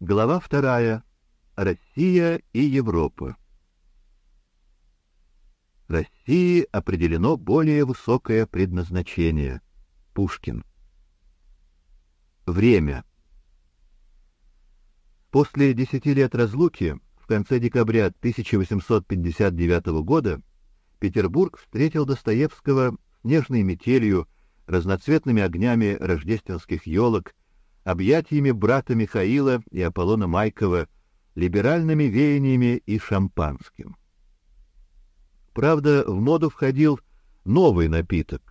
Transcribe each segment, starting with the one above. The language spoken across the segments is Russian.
Глава вторая. Россия и Европа. России определено более высокое предназначение. Пушкин. Время. После десяти лет разлуки в конце декабря 1859 года Петербург встретил Достоевского снежной метелью, разноцветными огнями рождественских елок, объятиями брата Михаила и Аполлона Майкова, либеральными веяниями и шампанским. Правда, в моду входил новый напиток,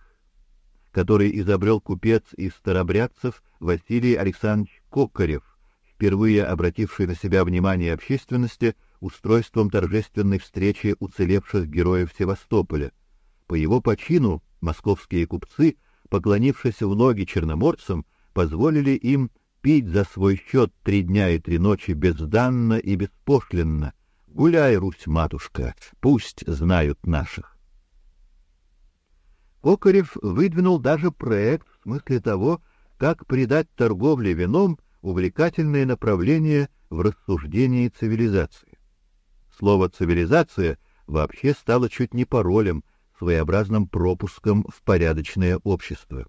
который изобрел купец из старобрядцев Василий Александрович Кокарев, впервые обративший на себя внимание общественности устройством торжественной встречи уцелевших героев Севастополя. По его почину московские купцы, поклонившись в ноги черноморцам, позволили им пить за свой счет три дня и три ночи безданно и беспошлинно. Гуляй, Русь, матушка, пусть знают наших. Кокарев выдвинул даже проект в смысле того, как придать торговле вином увлекательное направление в рассуждении цивилизации. Слово цивилизация вообще стало чуть не паролем, своеобразным пропуском в порядочное общество.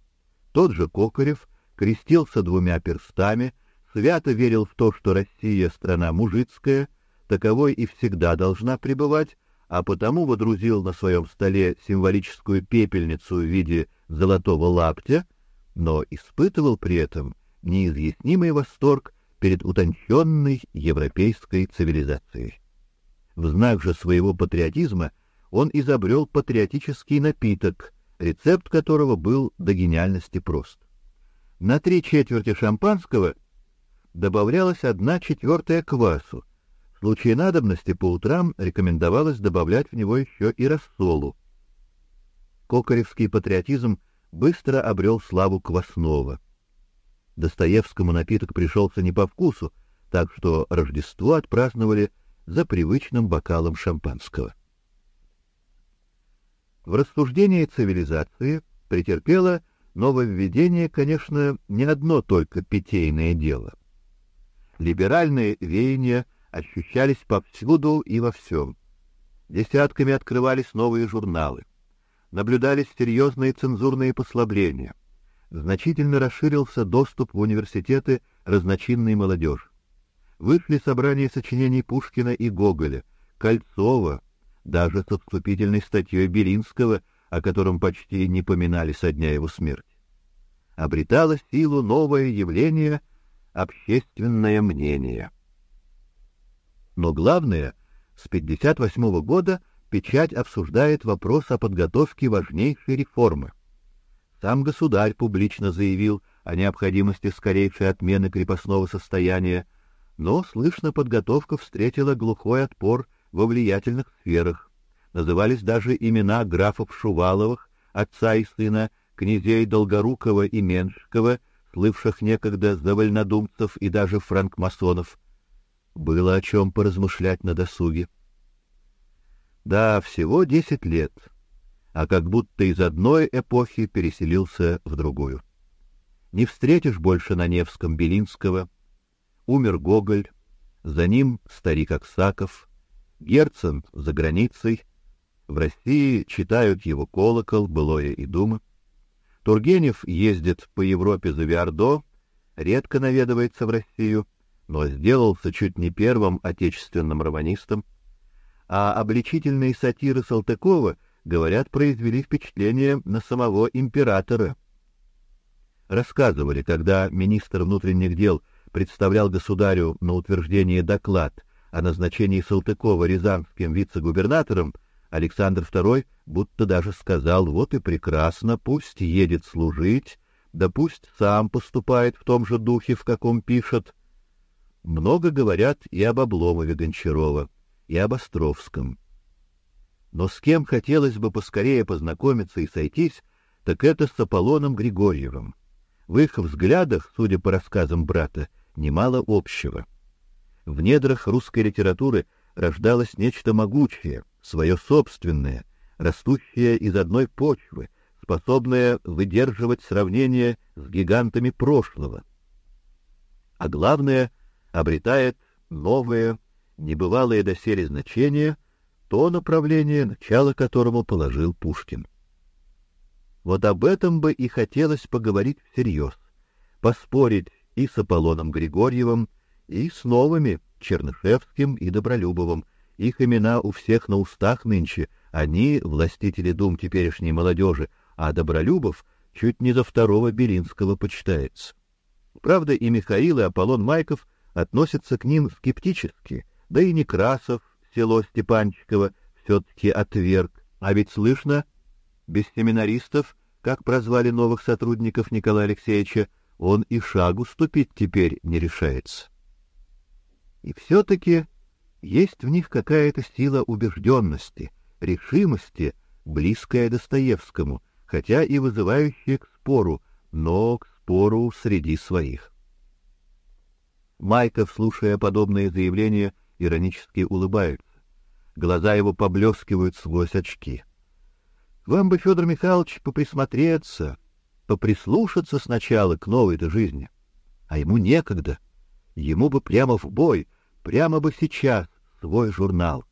Тот же Кокарев крестился двумя перстами, свято верил в то, что Россия страна мужицкая, таковой и всегда должна пребывать, а потому водрузил на своем столе символическую пепельницу в виде золотого лаптя, но испытывал при этом неизъяснимый восторг перед утонченной европейской цивилизацией. В знак же своего патриотизма он изобрел патриотический напиток, рецепт которого был до гениальности прост. На три четверти шампанского добавлялась одна четвертая квасу. В случае надобности по утрам рекомендовалось добавлять в него еще и рассолу. Кокаревский патриотизм быстро обрел славу квасного. Достоевскому напиток пришелся не по вкусу, так что Рождество отпраздновали за привычным бокалом шампанского. В рассуждении цивилизации претерпела нововведение, конечно, не одно только питейное дело. Либеральные веяния ощущались повсюду и во всем. Десятками открывались новые журналы. Наблюдались серьезные цензурные послабления. Значительно расширился доступ в университеты разночинной молодежи. Вышли собрания сочинений Пушкина и Гоголя, Кольцова, даже со вступительной статьей Белинского — о котором почти не поминали со дня его смерти. Обретало силу новое явление — общественное мнение. Но главное, с 58 года печать обсуждает вопрос о подготовке важнейшей реформы. Сам государь публично заявил о необходимости скорейшей отмены крепостного состояния, но, слышно, подготовка встретила глухой отпор во влиятельных сферах назывались даже имена графов Шуваловых, отца и сына, князей Долгорукова и Меншикова, слывших некогда за вольнодумцев и даже франкмасонов. Было о чем поразмышлять на досуге. Да, всего десять лет, а как будто из одной эпохи переселился в другую. Не встретишь больше на Невском Белинского. Умер Гоголь, за ним старик Аксаков, Герцен за границей, в России читают его колокол, былое и думы. Тургенев ездит по Европе за Виардо, редко наведывается в Россию, но сделался чуть не первым отечественным романистом. А обличительные сатиры Салтыкова, говорят, произвели впечатление на самого императора. Рассказывали, когда министр внутренних дел представлял государю на утверждение доклад о назначении Салтыкова рязанским вице-губернатором, Александр II будто даже сказал: "Вот и прекрасно, пусть едет служить, да пусть сам поступает в том же духе, в каком пишет". Много говорят и об Обломове Гончарова, и об Островском. Но с кем хотелось бы поскорее познакомиться и сойтись, так это с Аполлоном Григорьевым. В их взглядах, судя по рассказам брата, немало общего. В недрах русской литературы рождалось нечто могучее, свое собственное, растущее из одной почвы, способное выдерживать сравнение с гигантами прошлого. А главное, обретает новое, небывалое доселе значение, то направление, начало которому положил Пушкин. Вот об этом бы и хотелось поговорить всерьез, поспорить и с Аполлоном Григорьевым, и с новыми, Чернышевским и Добролюбовым. Их имена у всех на устах нынче, они — властители дум теперешней молодежи, а Добролюбов чуть не за второго Белинского почитается. Правда, и Михаил, и Аполлон Майков относятся к ним скептически, да и Некрасов, село Степанчиково, все-таки отверг. А ведь слышно, без семинаристов, как прозвали новых сотрудников Николая Алексеевича, он и шагу ступить теперь не решается. И все-таки есть в них какая-то сила убежденности, решимости, близкая Достоевскому, хотя и вызывающая к спору, но к спору среди своих. Майков, слушая подобные заявления, иронически улыбается. Глаза его поблескивают сквозь очки. Вам бы, Федор Михайлович, поприсмотреться, поприслушаться сначала к новой-то жизни. А ему некогда. Ему бы прямо в бой, прямо бы сейчас свой журнал.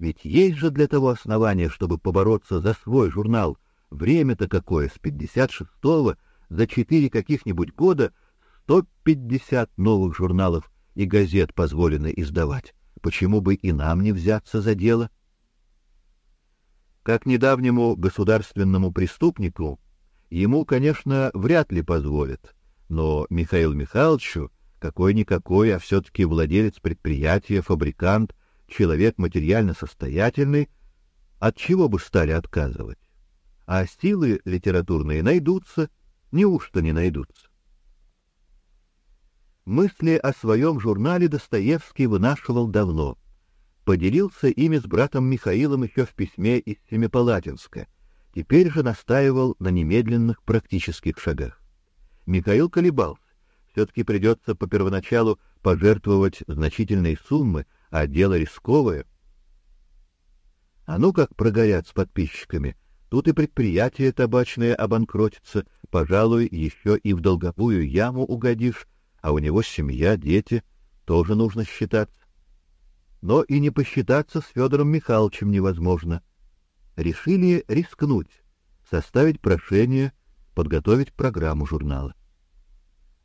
Ведь есть же для того основания, чтобы побороться за свой журнал. Время-то какое, с 56-го, за четыре каких-нибудь года 150 новых журналов и газет позволено издавать. Почему бы и нам не взяться за дело? Как недавнему государственному преступнику, ему, конечно, вряд ли позволят, но Михаил Михайловичу какой-никакой, а все-таки владелец предприятия, фабрикант, человек материально состоятельный, от чего бы стали отказывать? А силы литературные найдутся, неужто не найдутся? Мысли о своем журнале Достоевский вынашивал давно. Поделился ими с братом Михаилом еще в письме из Семипалатинска. Теперь же настаивал на немедленных практических шагах. Михаил колебался все-таки придется по первоначалу пожертвовать значительные суммы, а дело рисковое. А ну как прогорят с подписчиками, тут и предприятие табачное обанкротится, пожалуй, еще и в долговую яму угодишь, а у него семья, дети, тоже нужно считаться. Но и не посчитаться с Федором Михайловичем невозможно. Решили рискнуть, составить прошение, подготовить программу журнала.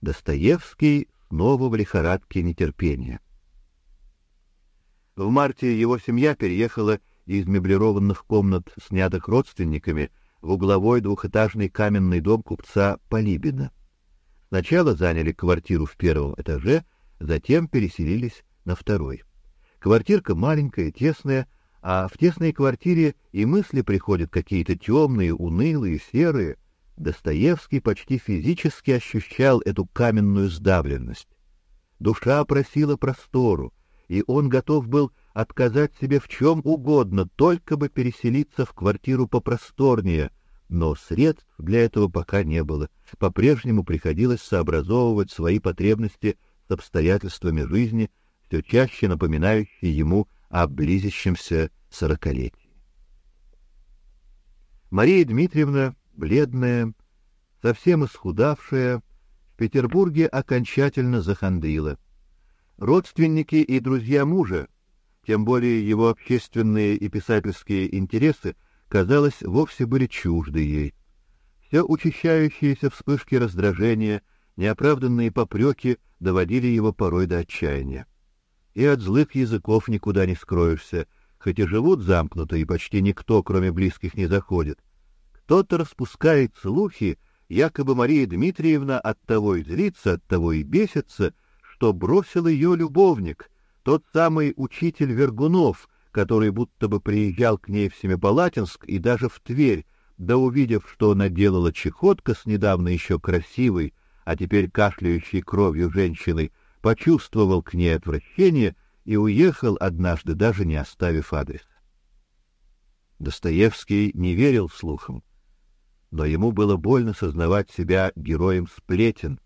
Достоевский снова в лихорадке нетерпения. В марте его семья переехала из меблированных комнат, снятых родственниками, в угловой двухэтажный каменный дом купца Полибина. Сначала заняли квартиру в первом этаже, затем переселились на второй. Квартирка маленькая, тесная, а в тесной квартире и мысли приходят какие-то темные, унылые, серые, Достоевский почти физически ощущал эту каменную сдавленность. Душа просила простору, и он готов был отказать себе в чем угодно, только бы переселиться в квартиру попросторнее, но средств для этого пока не было. По-прежнему приходилось сообразовывать свои потребности с обстоятельствами жизни, все чаще напоминающие ему о близящемся сорокалетии. Мария Дмитриевна бледная, совсем исхудавшая, в Петербурге окончательно захандрила. Родственники и друзья мужа, тем более его общественные и писательские интересы, казалось, вовсе были чужды ей. Все учащающиеся вспышки раздражения, неоправданные попреки доводили его порой до отчаяния. И от злых языков никуда не скроешься, хоть и живут замкнуто, и почти никто, кроме близких, не заходит. Кто-то распускает слухи, якобы Мария Дмитриевна от того и злится, от того и бесится, что бросил ее любовник, тот самый учитель Вергунов, который будто бы приезжал к ней в Семипалатинск и даже в Тверь, да увидев, что она делала чехотка с недавно еще красивой, а теперь кашляющей кровью женщиной, почувствовал к ней отвращение и уехал однажды, даже не оставив адрес. Достоевский не верил слухам но ему было больно сознавать себя героем сплетен,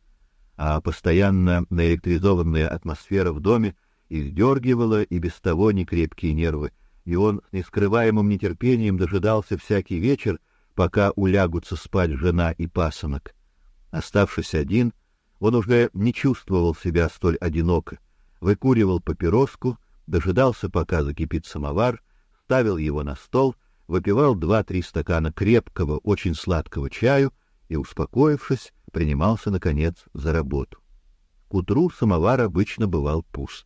а постоянно наэлектризованная атмосфера в доме издергивала и без того некрепкие нервы, и он с нескрываемым нетерпением дожидался всякий вечер, пока улягутся спать жена и пасынок. Оставшись один, он уже не чувствовал себя столь одиноко, выкуривал папироску, дожидался, пока закипит самовар, ставил его на стол, выпивал два-три стакана крепкого, очень сладкого чаю и, успокоившись, принимался наконец за работу. К утру самовар обычно бывал пуст.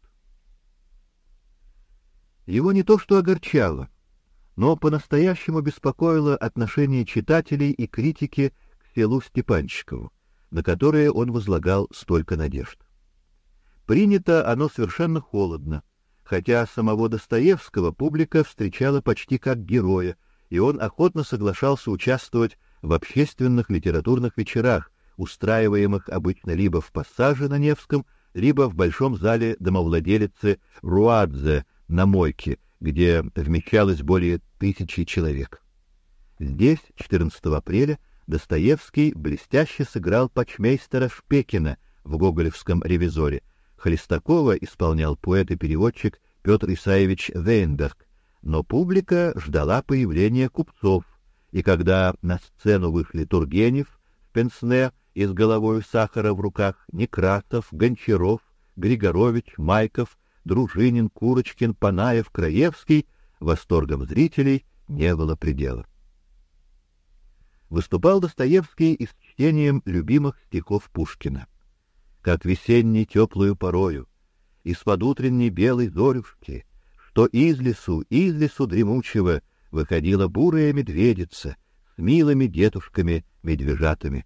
Его не то что огорчало, но по-настоящему беспокоило отношение читателей и критики к селу Степанчикову, на которое он возлагал столько надежд. Принято оно совершенно холодно, хотя самого Достоевского публика встречала почти как героя, и он охотно соглашался участвовать в общественных литературных вечерах, устраиваемых обычно либо в пассаже на Невском, либо в большом зале домовладелицы Руадзе на Мойке, где вмещалось более тысячи человек. Здесь 14 апреля Достоевский блестяще сыграл почмейстера Шпекина в гоголевском ревизоре. Хлестакова исполнял поэт и переводчик Петр Исаевич Вейнберг, но публика ждала появления купцов, и когда на сцену вышли Тургенев в пенсне и с головой сахара в руках, Некратов, Гончаров, Григорович, Майков, Дружинин, Курочкин, Панаев, Краевский, восторгом зрителей не было предела. Выступал Достоевский и с чтением любимых стихов Пушкина. Как весенней теплую порою, из-под утренней белой зорюшки, что из лесу, из лесу дремучего выходила бурая медведица с милыми дедушками-медвежатами.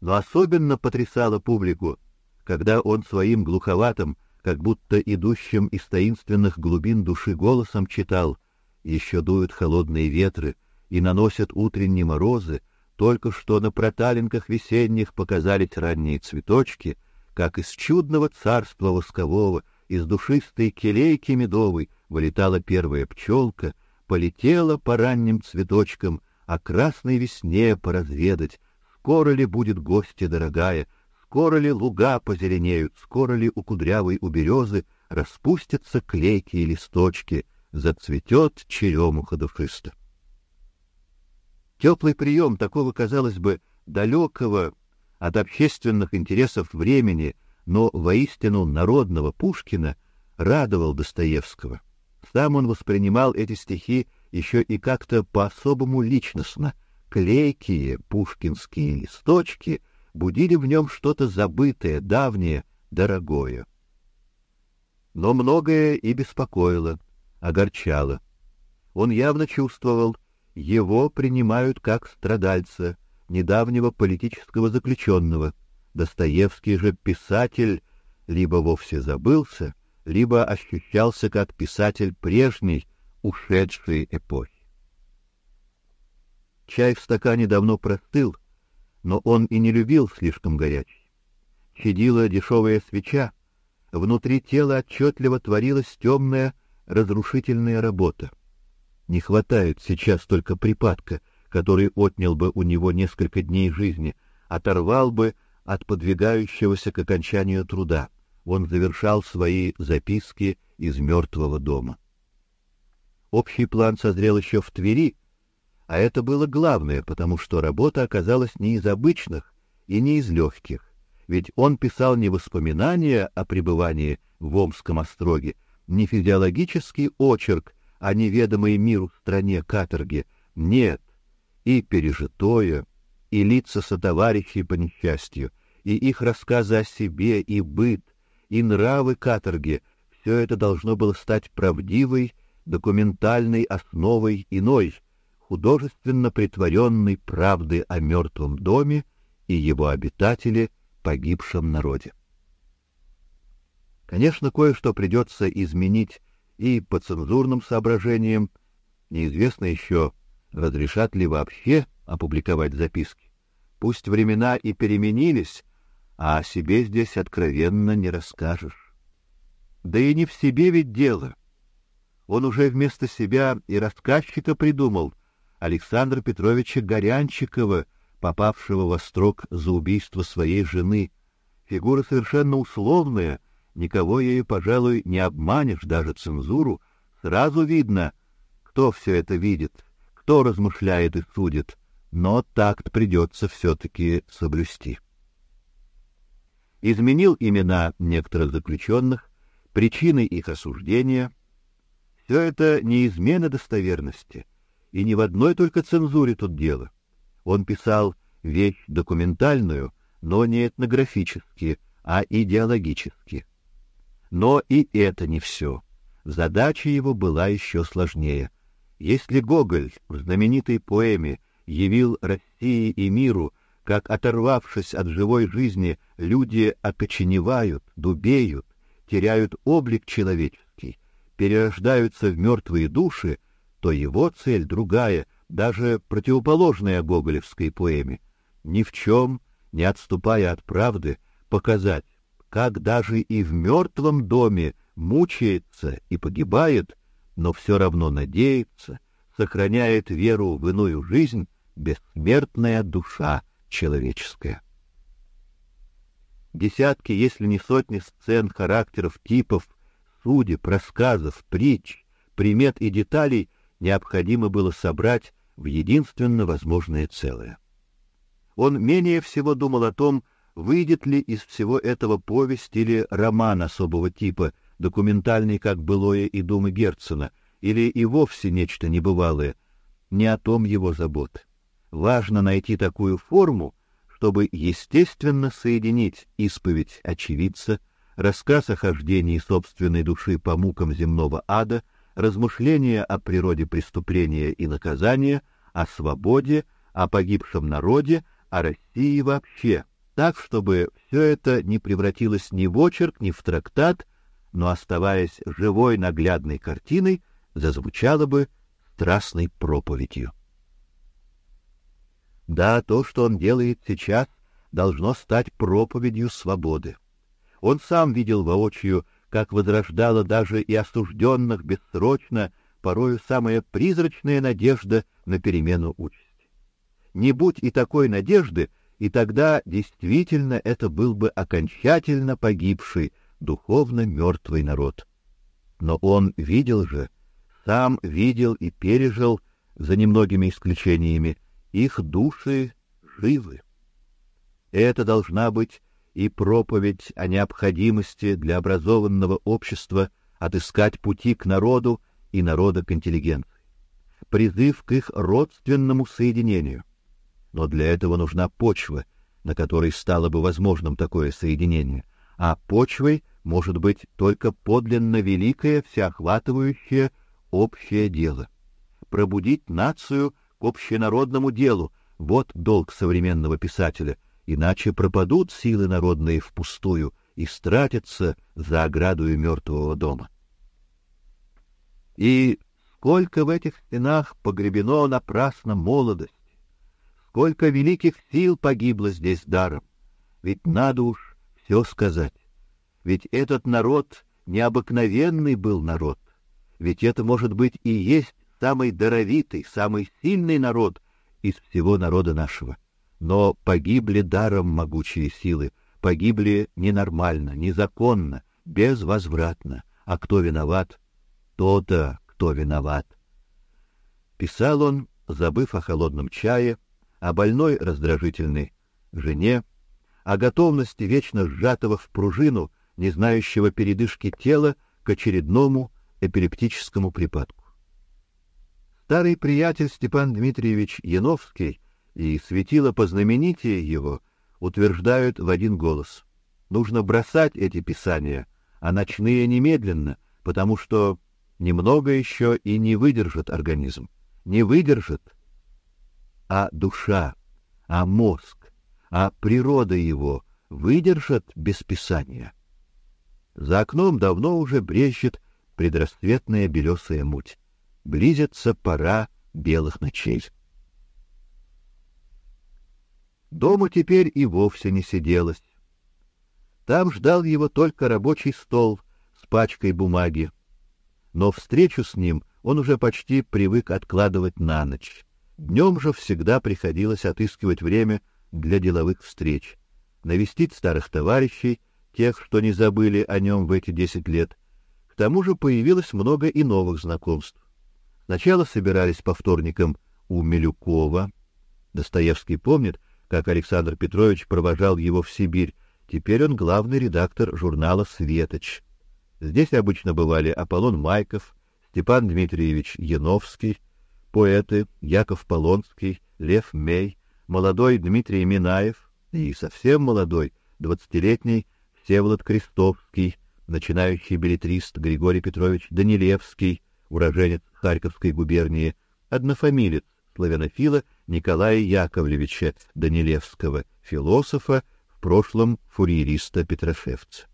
Но особенно потрясало публику, когда он своим глуховатым, как будто идущим из таинственных глубин души голосом читал «Еще дуют холодные ветры и наносят утренние морозы, только что на проталинках весенних показались ранние цветочки, как из чудного царства воскового, из душистой келейки медовой вылетала первая пчелка, полетела по ранним цветочкам, а красной весне поразведать, скоро ли будет гостья дорогая, скоро ли луга позеленеют, скоро ли у кудрявой у березы распустятся клейкие листочки, зацветет черемуха душисто. Теплый прием такого, казалось бы, далекого от общественных интересов времени, но воистину народного Пушкина радовал Достоевского. Сам он воспринимал эти стихи еще и как-то по-особому личностно. Клейкие пушкинские листочки будили в нем что-то забытое, давнее, дорогое. Но многое и беспокоило, огорчало. Он явно чувствовал, его принимают как страдальца, недавнего политического заключенного. Достоевский же писатель либо вовсе забылся, либо ощущался как писатель прежней, ушедшей эпохи. Чай в стакане давно простыл, но он и не любил слишком горячий. Чадила дешевая свеча, внутри тела отчетливо творилась темная разрушительная работа. Не хватает сейчас только припадка, который отнял бы у него несколько дней жизни, оторвал бы от подвигающегося к окончанию труда. Он завершал свои записки из мертвого дома. Общий план созрел еще в Твери, а это было главное, потому что работа оказалась не из обычных и не из легких. Ведь он писал не воспоминания о пребывании в Омском остроге, не физиологический очерк о неведомой миру стране каторги. Нет, и пережитое, и лица сотоварищей по несчастью, и их рассказы о себе, и быт, и нравы каторги — все это должно было стать правдивой, документальной основой иной, художественно притворенной правды о мертвом доме и его обитателе, погибшем народе. Конечно, кое-что придется изменить и по цензурным соображениям, неизвестно еще, разрешат ли вообще опубликовать записки. Пусть времена и переменились, а о себе здесь откровенно не расскажешь. Да и не в себе ведь дело. Он уже вместо себя и рассказчика придумал, Александра Петровича Горянчикова, попавшего во строк за убийство своей жены. Фигура совершенно условная, никого ею, пожалуй, не обманешь, даже цензуру. Сразу видно, кто все это видит, кто размышляет и судит, но такт придется все-таки соблюсти. Изменил имена некоторых заключенных, причины их осуждения — все это не измена достоверности, и не в одной только цензуре тут дело. Он писал вещь документальную, но не этнографически, а идеологически. Но и это не все. Задача его была еще сложнее. Если Гоголь в знаменитой поэме явил России и миру, как оторвавшись от живой жизни, люди окоченевают, дубеют, теряют облик человеческий, перерождаются в мертвые души, то его цель другая, даже противоположная гоголевской поэме, ни в чем, не отступая от правды, показать, как даже и в мертвом доме мучается и погибает, но все равно надеется, сохраняет веру в иную жизнь бессмертная душа человеческая. Десятки, если не сотни сцен, характеров, типов, судеб, рассказов, притч, примет и деталей необходимо было собрать в единственно возможное целое. Он менее всего думал о том, выйдет ли из всего этого повесть или роман особого типа, документальный, как былое и думы Герцена, или и вовсе нечто небывалое. Не о том его забота. Важно найти такую форму, чтобы естественно соединить исповедь очевидца, рассказ о хождении собственной души по мукам земного ада, размышления о природе преступления и наказания, о свободе, о погибшем народе, о России вообще, так, чтобы все это не превратилось ни в очерк, ни в трактат, но, оставаясь живой наглядной картиной, зазвучало бы страстной проповедью. Да, то, что он делает сейчас, должно стать проповедью свободы. Он сам видел воочию, как возрождала даже и осужденных бессрочно порою самая призрачная надежда на перемену участи. Не будь и такой надежды, и тогда действительно это был бы окончательно погибший, духовно мертвый народ. Но он видел же, сам видел и пережил, за немногими исключениями, их души живы. Это должна быть и проповедь о необходимости для образованного общества отыскать пути к народу и народа к интеллигенции, призыв к их родственному соединению. Но для этого нужна почва, на которой стало бы возможным такое соединение, а почвой может быть только подлинно великое, всеохватывающее общее дело. Пробудить нацию к общенародному делу — вот долг современного писателя, иначе пропадут силы народные впустую и стратятся за оградою мертвого дома. И сколько в этих стенах погребено напрасно молодость, Сколько великих сил погибло здесь даром. Ведь надо уж все сказать. Ведь этот народ необыкновенный был народ. Ведь это, может быть, и есть самый даровитый, самый сильный народ из всего народа нашего. Но погибли даром могучие силы, погибли ненормально, незаконно, безвозвратно. А кто виноват? То-то, кто виноват. Писал он, забыв о холодном чае, о больной раздражительной жене, о готовности вечно сжатого в пружину, не знающего передышки тела к очередному эпилептическому припадку. Старый приятель Степан Дмитриевич Яновский и светило познаменитее его утверждают в один голос: нужно бросать эти писания, а ночные немедленно, потому что немного еще и не выдержит организм, не выдержит а душа, а мозг, а природа его выдержат без писания. За окном давно уже брежет предрассветная белесая муть. Близится пора белых ночей. Дома теперь и вовсе не сиделось. Там ждал его только рабочий стол с пачкой бумаги. Но встречу с ним он уже почти привык откладывать на ночь. Днем же всегда приходилось отыскивать время для деловых встреч, навестить старых товарищей, тех, что не забыли о нем в эти десять лет. К тому же появилось много и новых знакомств. Сначала собирались по вторникам у Милюкова. Достоевский помнит, как Александр Петрович провожал его в Сибирь. Теперь он главный редактор журнала Светоч. Здесь обычно бывали Аполлон Майков, Степан Дмитриевич Яновский, поэты Яков Полонский, Лев Мей, молодой Дмитрий Минаев и совсем молодой, двадцатилетний Всеволод Крестовский, начинающий билетрист Григорий Петрович Данилевский, уроженец Харьковской губернии, однофамилец славянофила Николая Яковлевича Данилевского, философа, в прошлом фурьериста Петрошевца.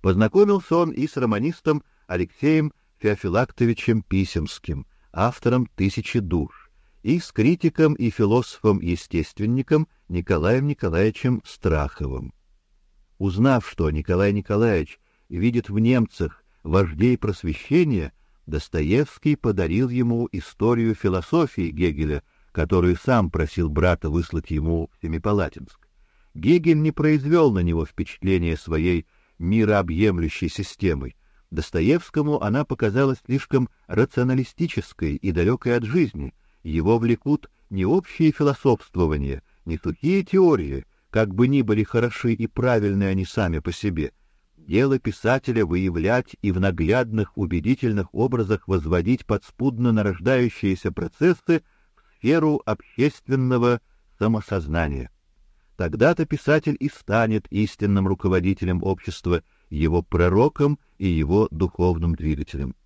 Познакомился он и с романистом Алексеем Феофилактовичем Писемским, автором «Тысячи душ», и с критиком и философом-естественником Николаем Николаевичем Страховым. Узнав, что Николай Николаевич видит в немцах вождей просвещения, Достоевский подарил ему историю философии Гегеля, которую сам просил брата выслать ему в Семипалатинск. Гегель не произвел на него впечатления своей мирообъемлющей системой. Достоевскому она показалась слишком рационалистической и далекой от жизни. Его влекут не общие философствования, не сухие теории, как бы ни были хороши и правильны они сами по себе. Дело писателя выявлять и в наглядных, убедительных образах возводить подспудно нарождающиеся процессы в сферу общественного самосознания. Тогда-то писатель и станет истинным руководителем общества, его пророком и его духовным двигателем.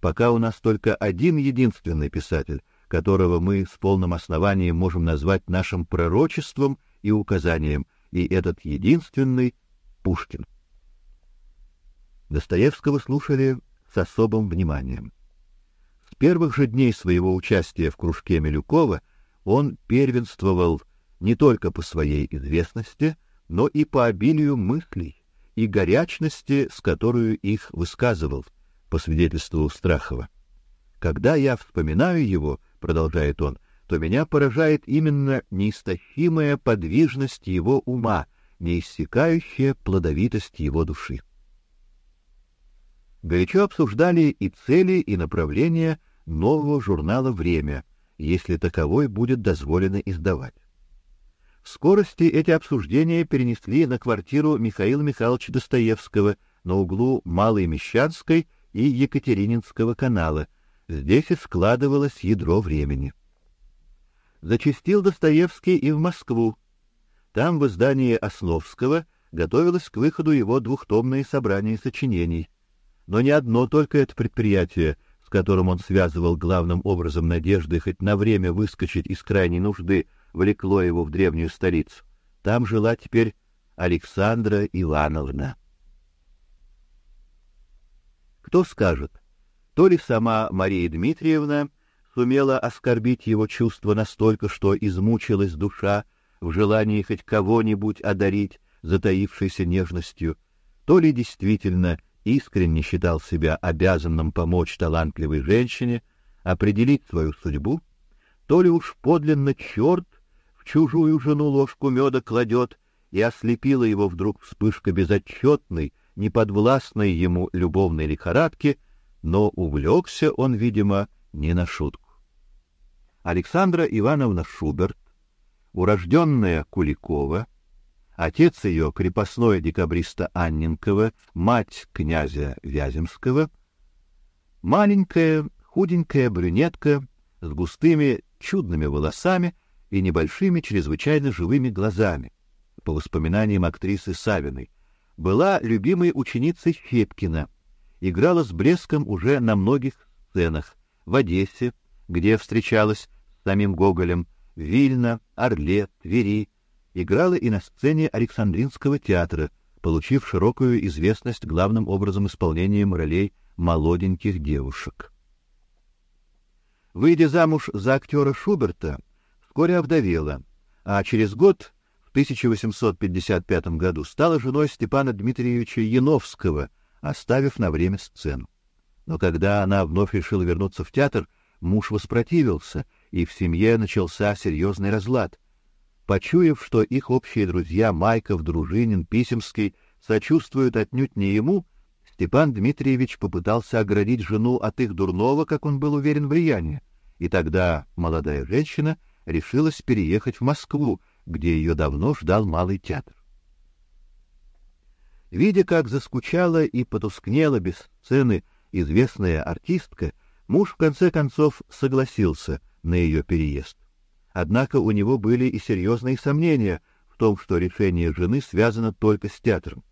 Пока у нас только один единственный писатель, которого мы с полным основанием можем назвать нашим пророчеством и указанием, и этот единственный Пушкин. Достоевского слушали с особым вниманием. С первых же дней своего участия в кружке Милюкова он первенствовал не только по своей известности, но и по обилию мыслей и горячности, с которой их высказывал, по свидетельству Страхова. Когда я вспоминаю его, продолжает он, то меня поражает именно неистощимая подвижность его ума, неиссякающая плодовитость его души. Горячо обсуждали и цели, и направления нового журнала Время, если таковой будет дозволено издавать. В скорости эти обсуждения перенесли на квартиру Михаила Михайловича Достоевского на углу Малой Мещанской и Екатерининского канала. Здесь и складывалось ядро времени. Зачастил Достоевский и в Москву. Там в издании Основского готовилось к выходу его двухтомное собрание сочинений. Но не одно только это предприятие, с которым он связывал главным образом надежды хоть на время выскочить из крайней нужды, влекло его в древнюю столицу. Там жила теперь Александра Ивановна. Кто скажет, то ли сама Мария Дмитриевна сумела оскорбить его чувства настолько, что измучилась душа в желании хоть кого-нибудь одарить затаившейся нежностью, то ли действительно искренне считал себя обязанным помочь талантливой женщине определить свою судьбу, то ли уж подлинно черт в чужую жену ложку меда кладет, и ослепила его вдруг вспышка безотчетной, неподвластной ему любовной лихорадки, но увлекся он, видимо, не на шутку. Александра Ивановна Шуберт, урожденная Куликова, отец ее крепостной декабриста Анненкова, мать князя Вяземского, маленькая, худенькая брюнетка с густыми чудными волосами и небольшими, чрезвычайно живыми глазами, по воспоминаниям актрисы Савиной, была любимой ученицей Щепкина, играла с блеском уже на многих сценах в Одессе, где встречалась с самим Гоголем, в Вильно, Орле, Твери, играла и на сцене Александринского театра, получив широкую известность главным образом исполнением ролей молоденьких девушек. Выйдя замуж за актера Шуберта, вскоре овдовела, а через год, в 1855 году, стала женой Степана Дмитриевича Яновского, оставив на время сцену. Но когда она вновь решила вернуться в театр, муж воспротивился, и в семье начался серьезный разлад. Почуяв, что их общие друзья Майков, Дружинин, Писемский сочувствуют отнюдь не ему, Степан Дмитриевич попытался оградить жену от их дурного, как он был уверен, влияния, и тогда молодая женщина решилась переехать в Москву, где ее давно ждал малый театр. Видя, как заскучала и потускнела без сцены известная артистка, муж в конце концов согласился на ее переезд. Однако у него были и серьезные сомнения в том, что решение жены связано только с театром.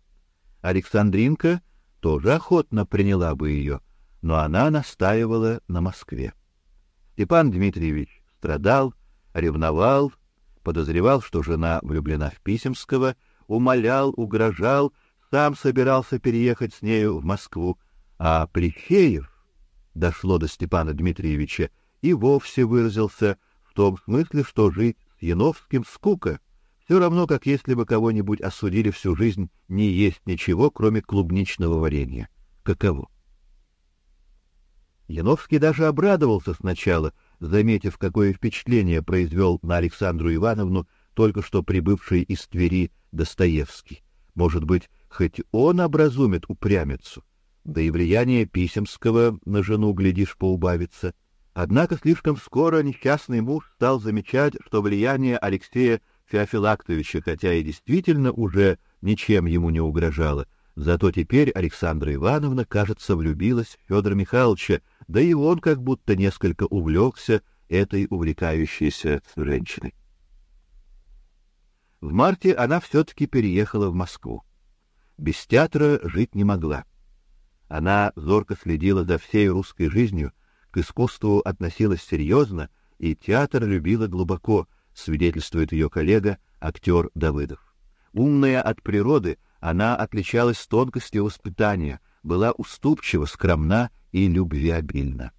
Александринка тоже охотно приняла бы ее, но она настаивала на Москве. Степан Дмитриевич страдал, ревновал, подозревал, что жена влюблена в Писемского, умолял, угрожал, сам собирался переехать с нею в Москву, а Плещеев дошло до Степана Дмитриевича и вовсе выразился в том смысле, что жить с Яновским скука, все равно, как если бы кого-нибудь осудили всю жизнь не есть ничего, кроме клубничного варенья. Каково? Яновский даже обрадовался сначала, заметив, какое впечатление произвел на Александру Ивановну только что прибывший из Твери Достоевский. Может быть, хоть он образумит упрямицу, да и влияние Писемского на жену, глядишь, поубавится. Однако слишком скоро несчастный муж стал замечать, что влияние Алексея Феофилактовича, хотя и действительно уже ничем ему не угрожало, зато теперь Александра Ивановна, кажется, влюбилась в Федора Михайловича, да и он как будто несколько увлекся этой увлекающейся женщиной. В марте она все-таки переехала в Москву. Без театра жить не могла. Она зорко следила за всей русской жизнью, к искусству относилась серьезно и театр любила глубоко, свидетельствует ее коллега, актер Давыдов. Умная от природы, она отличалась тонкостью воспитания, была уступчива, скромна и любвеобильна.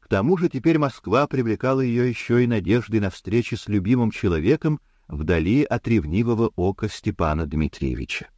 К тому же теперь Москва привлекала ее еще и надеждой на встречу с любимым человеком вдали от ревнивого ока Степана Дмитриевича.